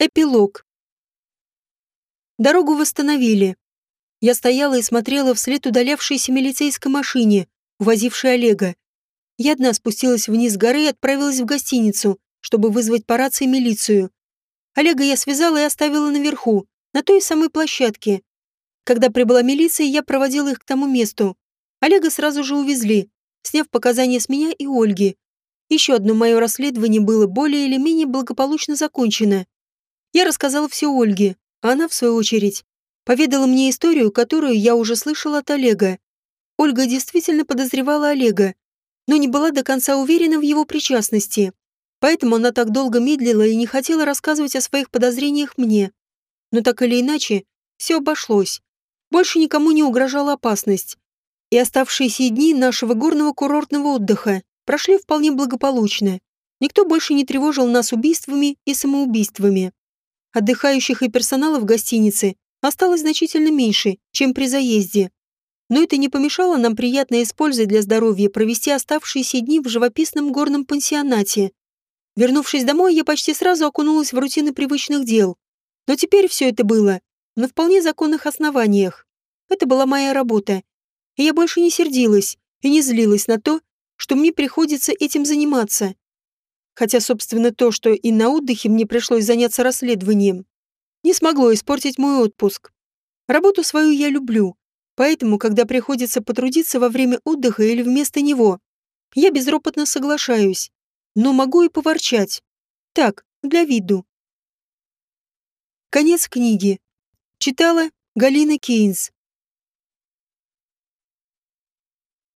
Эпилог. Дорогу восстановили. Я стояла и смотрела вслед удалявшейся милицейской машине, увозившей Олега. Я одна спустилась вниз с горы и отправилась в гостиницу, чтобы вызвать по рации милицию. Олега я связала и оставила наверху, на той самой площадке. Когда прибыла милиция, я проводила их к тому месту. Олега сразу же увезли, сняв показания с меня и Ольги. Еще одно мое расследование было более или менее благополучно закончено. Я рассказала все Ольге, а она, в свою очередь, поведала мне историю, которую я уже слышала от Олега. Ольга действительно подозревала Олега, но не была до конца уверена в его причастности. Поэтому она так долго медлила и не хотела рассказывать о своих подозрениях мне. Но так или иначе, все обошлось. Больше никому не угрожала опасность. И оставшиеся дни нашего горного курортного отдыха прошли вполне благополучно. Никто больше не тревожил нас убийствами и самоубийствами. Отдыхающих и персонала в гостинице осталось значительно меньше, чем при заезде. Но это не помешало нам приятно с пользой для здоровья провести оставшиеся дни в живописном горном пансионате. Вернувшись домой, я почти сразу окунулась в рутины привычных дел. Но теперь все это было на вполне законных основаниях. Это была моя работа. И я больше не сердилась и не злилась на то, что мне приходится этим заниматься. Хотя, собственно, то, что и на отдыхе мне пришлось заняться расследованием, не смогло испортить мой отпуск. Работу свою я люблю, поэтому, когда приходится потрудиться во время отдыха или вместо него, я безропотно соглашаюсь, но могу и поворчать. Так, для виду. Конец книги. Читала Галина Кейнс.